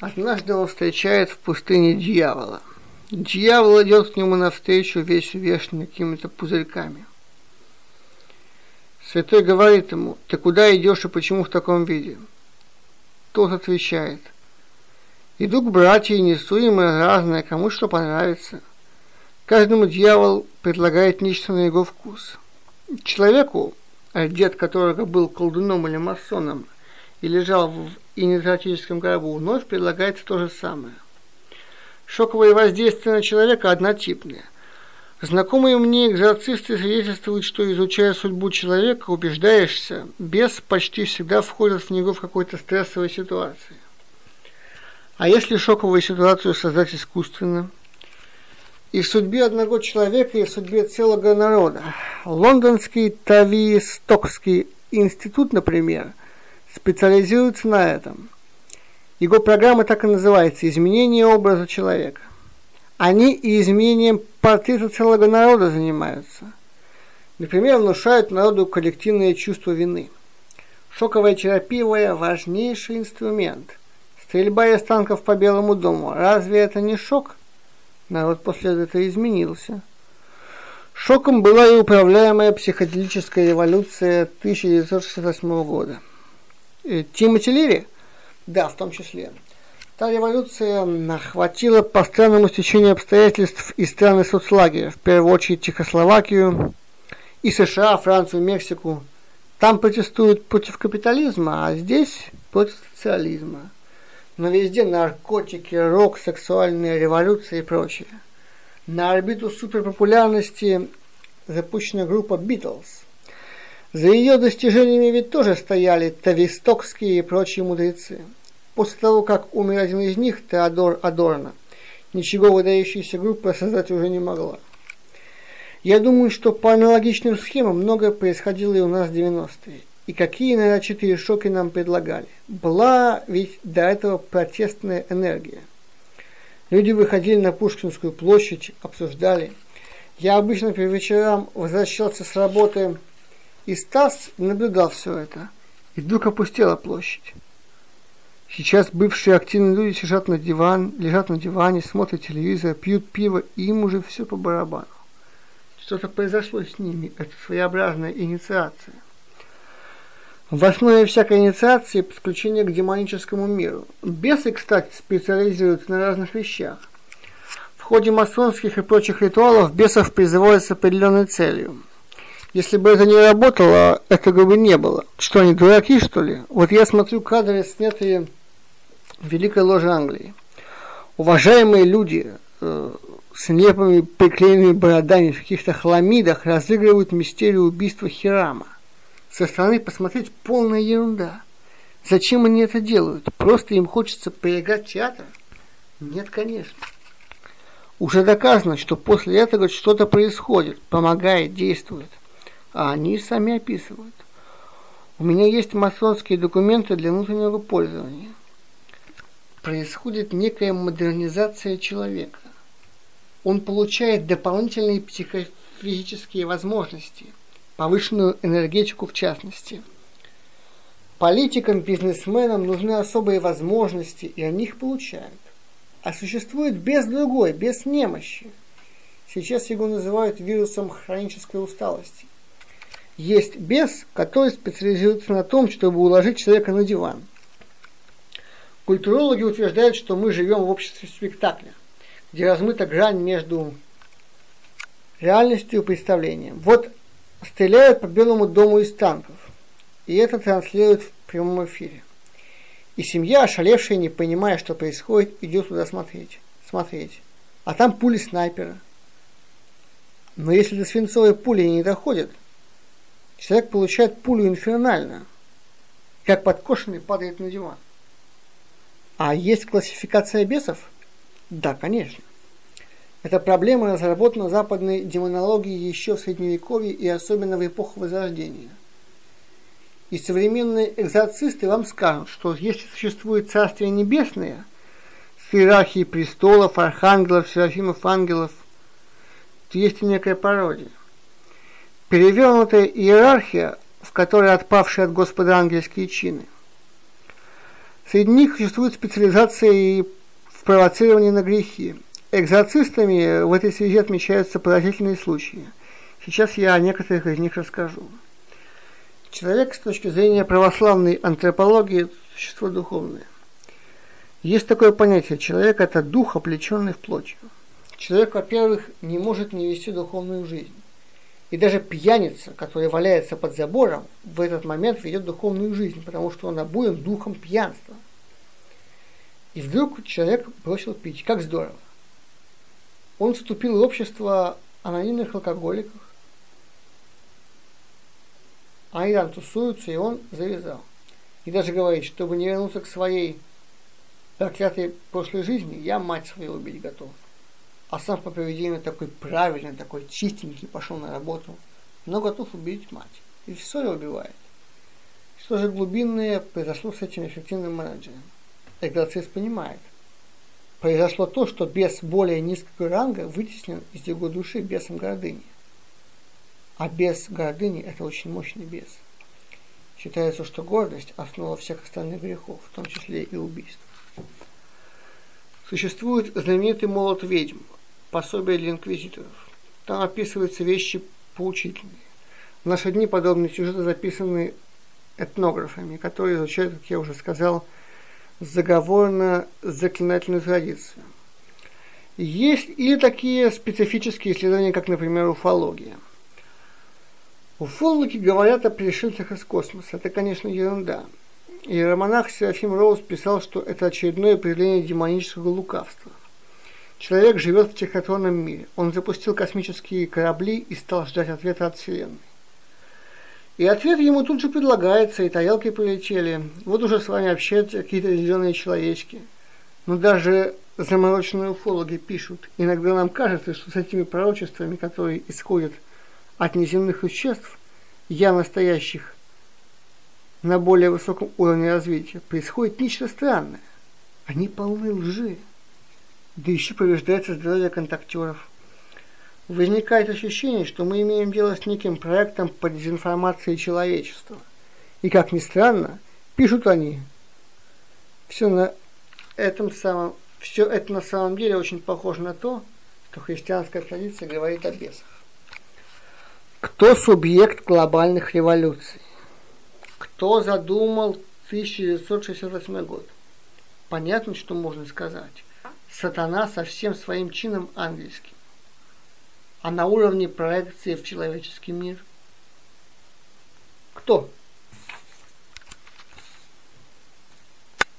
Однажды он встречает в пустыне дьявола. Дьявол идет к нему навстречу, весь увешанный какими-то пузырьками. Святой говорит ему, ты куда идешь и почему в таком виде? Тот отвечает, иду к братьям и несу им разное, кому что понравится. Каждому дьявол предлагает нечто на его вкус. Человеку, дед которого был колдуном или масоном, и лежал в инициатическом гробу, вновь предлагается то же самое. Шоковые воздействия на человека однотипные. Знакомые мне экзорцисты свидетельствуют, что изучая судьбу человека, убеждаешься, бес почти всегда входит в него в какой-то стрессовой ситуации. А если шоковую ситуацию создать искусственно? И в судьбе одного человека, и в судьбе целого народа. Лондонский Тавистокский институт, например, специализируется на этом. Его программа так и называется «Изменение образа человека». Они и изменением портрета целого народа занимаются. Например, внушают народу коллективное чувство вины. Шоковая терапия – важнейший инструмент. Стрельба из танков по Белому дому – разве это не шок? Народ после этого изменился. Шоком была и управляемая психоделическая революция 1968 года – Тимоти Лири? Да, в том числе. Та революция охватила по странному стечению обстоятельств и страны соцлагеря, в первую очередь Чехословакию, и США, Францию, Мексику. Там протестуют против капитализма, а здесь против социализма. Но везде наркотики, рок, сексуальные революции и прочее. На орбиту суперпопулярности запущена группа Beatles – за ее достижениями ведь тоже стояли Тавистокские и прочие мудрецы. После того, как умер один из них, Теодор Адорно, ничего выдающейся группы создать уже не могла. Я думаю, что по аналогичным схемам многое происходило и у нас в 90-е. И какие, наверное, четыре шоки нам предлагали. Была ведь до этого протестная энергия. Люди выходили на Пушкинскую площадь, обсуждали. Я обычно по вечерам возвращался с работы и Стас наблюдал все это, и вдруг опустела площадь. Сейчас бывшие активные люди лежат на, диван, лежат на диване, смотрят телевизор, пьют пиво, и им уже все по барабану. Что-то произошло с ними, это своеобразная инициация. В основе всякой инициации подключение к демоническому миру. Бесы, кстати, специализируются на разных вещах. В ходе масонских и прочих ритуалов бесов призывают с определенной целью – если бы это не работало, этого бы не было. Что, они дураки, что ли? Вот я смотрю кадры, снятые в Великой Ложе Англии. Уважаемые люди э, с нелепыми приклеенными бородами в каких-то хламидах разыгрывают мистерию убийства Хирама. Со стороны посмотреть полная ерунда. Зачем они это делают? Просто им хочется поиграть театр? Нет, конечно. Уже доказано, что после этого что-то происходит, помогает, действует а они сами описывают. У меня есть масонские документы для внутреннего пользования. Происходит некая модернизация человека. Он получает дополнительные психофизические возможности, повышенную энергетику в частности. Политикам, бизнесменам нужны особые возможности, и они их получают. А существует без другой, без немощи. Сейчас его называют вирусом хронической усталости есть бес, который специализируется на том, чтобы уложить человека на диван. Культурологи утверждают, что мы живем в обществе спектакля, где размыта грань между реальностью и представлением. Вот стреляют по Белому дому из танков, и это транслируют в прямом эфире. И семья, ошалевшая, не понимая, что происходит, идет туда смотреть. смотреть. А там пули снайпера. Но если до свинцовой пули не доходят, человек получает пулю инфернально, как подкошенный падает на диван. А есть классификация бесов? Да, конечно. Эта проблема разработана западной демонологией еще в Средневековье и особенно в эпоху Возрождения. И современные экзорцисты вам скажут, что если существует Царствие Небесное с иерархией престолов, архангелов, серафимов, ангелов, то есть и некая пародия. Перевернутая иерархия, в которой отпавшие от Господа ангельские чины. Среди них существует специализация и в провоцировании на грехи. Экзорцистами в этой связи отмечаются поразительные случаи. Сейчас я о некоторых из них расскажу. Человек с точки зрения православной антропологии – существо духовное. Есть такое понятие – человек – это дух, оплеченный в плотью. Человек, во-первых, не может не вести духовную жизнь. И даже пьяница, который валяется под забором, в этот момент ведет духовную жизнь, потому что он обуен духом пьянства. И вдруг человек бросил пить. Как здорово. Он вступил в общество анонимных алкоголиков. Они там тусуются, и он завязал. И даже говорит, чтобы не вернуться к своей проклятой прошлой жизни, я мать свою убить готов а сам по поведению такой правильный, такой чистенький, пошел на работу, но готов убить мать. И ссоре убивает. Что же глубинное произошло с этим эффективным менеджером? Экзорцист понимает. Произошло то, что бес более низкого ранга вытеснен из его души бесом гордыни. А бес гордыни – это очень мощный бес. Считается, что гордость – основа всех остальных грехов, в том числе и убийств. Существует знаменитый молот ведьм, пособие для инквизиторов. Там описываются вещи поучительные. В наши дни подобные сюжеты записаны этнографами, которые изучают, как я уже сказал, заговорно-заклинательную традицию. Есть и такие специфические исследования, как, например, уфология. Уфологи говорят о пришельцах из космоса. Это, конечно, ерунда. Иеромонах Серафим Роуз писал, что это очередное проявление демонического лукавства. Человек живет в технотронном мире. Он запустил космические корабли и стал ждать ответа от Вселенной. И ответ ему тут же предлагается, и тарелки полетели. Вот уже с вами общаются какие-то зеленые человечки. Но даже замороченные уфологи пишут. Иногда нам кажется, что с этими пророчествами, которые исходят от неземных существ, я настоящих на более высоком уровне развития, происходит нечто странное. Они полны лжи да еще повреждается здоровье контактеров. Возникает ощущение, что мы имеем дело с неким проектом по дезинформации человечества. И, как ни странно, пишут они. Все на этом самом, все это на самом деле очень похоже на то, что христианская традиция говорит о бесах. Кто субъект глобальных революций? Кто задумал 1968 год? Понятно, что можно сказать сатана со всем своим чином ангельским. А на уровне проекции в человеческий мир? Кто?